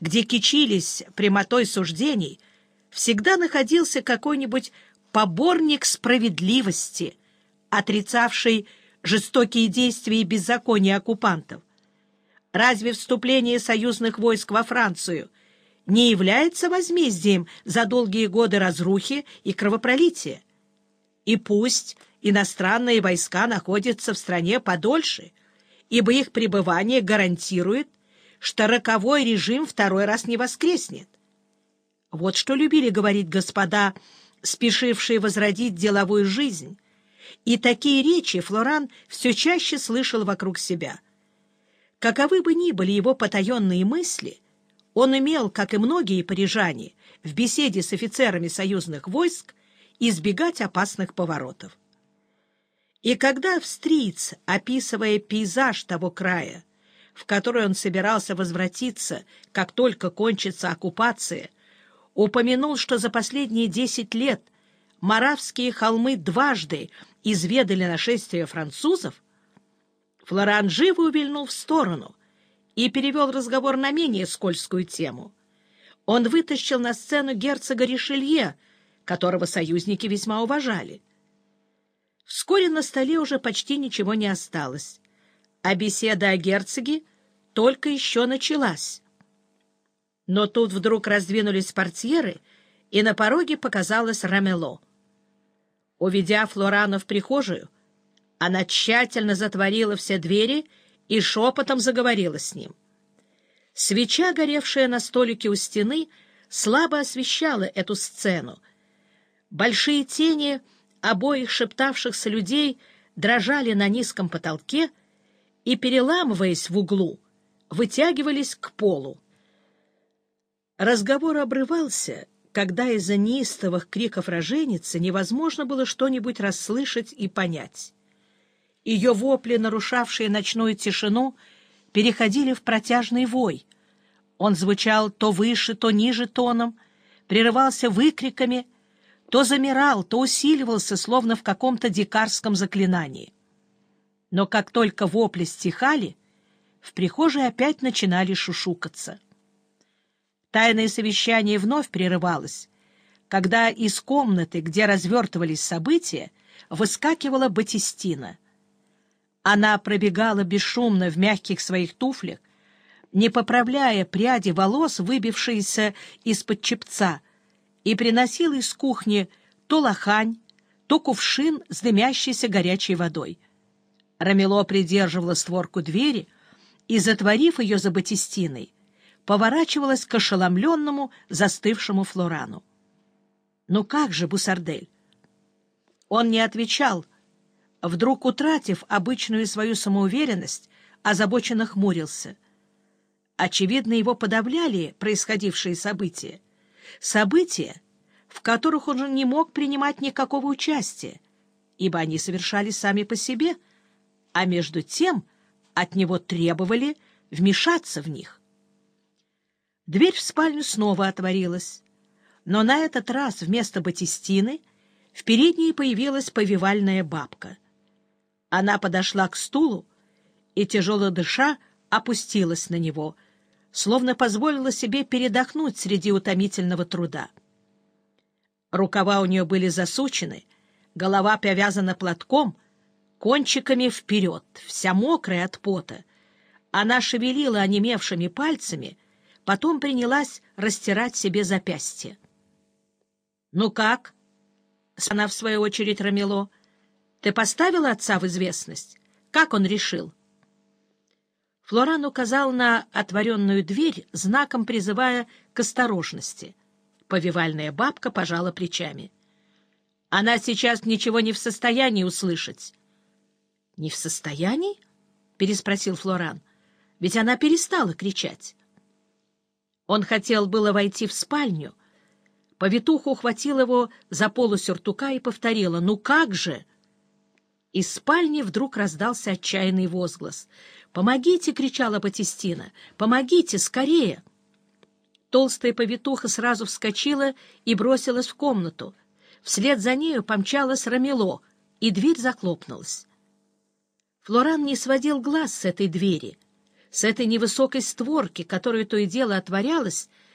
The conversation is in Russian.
где кичились прямотой суждений, всегда находился какой-нибудь поборник справедливости, отрицавший жестокие действия и беззакония оккупантов. Разве вступление союзных войск во Францию не является возмездием за долгие годы разрухи и кровопролития? И пусть иностранные войска находятся в стране подольше, ибо их пребывание гарантирует, что роковой режим второй раз не воскреснет. Вот что любили говорить господа, спешившие возродить деловую жизнь, и такие речи Флоран все чаще слышал вокруг себя. Каковы бы ни были его потаенные мысли, он имел, как и многие парижане, в беседе с офицерами союзных войск, избегать опасных поворотов. И когда австриец, описывая пейзаж того края, в который он собирался возвратиться, как только кончится оккупация, упомянул, что за последние десять лет Моравские холмы дважды изведали нашествие французов, Флоран живо увильнул в сторону и перевел разговор на менее скользкую тему. Он вытащил на сцену герцога Ришелье, которого союзники весьма уважали. Вскоре на столе уже почти ничего не осталось, а беседа о герцоге только еще началась. Но тут вдруг раздвинулись портьеры, и на пороге показалось Рамело. Уведя Флорана в прихожую, она тщательно затворила все двери и шепотом заговорила с ним. Свеча, горевшая на столике у стены, слабо освещала эту сцену. Большие тени обоих шептавшихся людей дрожали на низком потолке и, переламываясь в углу, вытягивались к полу. Разговор обрывался, когда из-за неистовых криков роженицы невозможно было что-нибудь расслышать и понять. Ее вопли, нарушавшие ночную тишину, переходили в протяжный вой. Он звучал то выше, то ниже тоном, прерывался выкриками, то замирал, то усиливался, словно в каком-то дикарском заклинании. Но как только вопли стихали, в прихожей опять начинали шушукаться. Тайное совещание вновь прерывалось, когда из комнаты, где развертывались события, выскакивала Батистина. Она пробегала бесшумно в мягких своих туфлях, не поправляя пряди волос, выбившиеся из-под чепца, и приносила из кухни то лохань, то кувшин с дымящейся горячей водой. Рамело придерживала створку двери и, затворив ее за Батистиной, поворачивалась к ошеломленному, застывшему Флорану. «Ну как же, Бусардель?» Он не отвечал, вдруг утратив обычную свою самоуверенность, озабоченно хмурился. Очевидно, его подавляли происходившие события. События, в которых он не мог принимать никакого участия, ибо они совершались сами по себе, а между тем от него требовали вмешаться в них. Дверь в спальню снова отворилась, но на этот раз вместо Батистины в передней появилась повивальная бабка. Она подошла к стулу и, тяжело дыша, опустилась на него, словно позволила себе передохнуть среди утомительного труда. Рукава у нее были засучены, голова повязана платком, кончиками вперед, вся мокрая от пота. Она шевелила онемевшими пальцами — Потом принялась растирать себе запястье. — Ну как? — она в свою очередь Рамело. — Ты поставила отца в известность? Как он решил? Флоран указал на отворенную дверь, знаком призывая к осторожности. Повивальная бабка пожала плечами. — Она сейчас ничего не в состоянии услышать. — Не в состоянии? — переспросил Флоран. — Ведь она перестала кричать. Он хотел было войти в спальню. Повитуха ухватила его за полу сюртука и повторила «Ну как же?» Из спальни вдруг раздался отчаянный возглас. «Помогите!» — кричала Батистина. «Помогите! Скорее!» Толстая повитуха сразу вскочила и бросилась в комнату. Вслед за нею помчалась Рамело, и дверь захлопнулась. Флоран не сводил глаз с этой двери — с этой невысокой створки, которая то и дело отворялась,